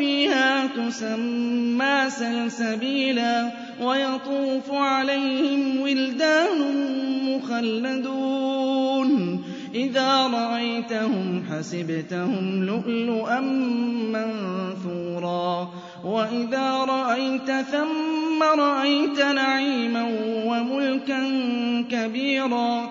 فِيهَا تُسَمَّىٰ سَلْسَبِيلًا وَيَطُوفُ عَلَيْهِمْ وِلْدَانٌ مُّخَلَّدُونَ. إِذَا رَأَيْتَهُمْ حَسِبْتَهُمْ لُؤْلُؤًا مَّنثُورًا. وَإِذَا رَأَيْتَ ثَمَّ رَأَيْتَ نَعِيمًا وَمُلْكًا كَبِيرًا.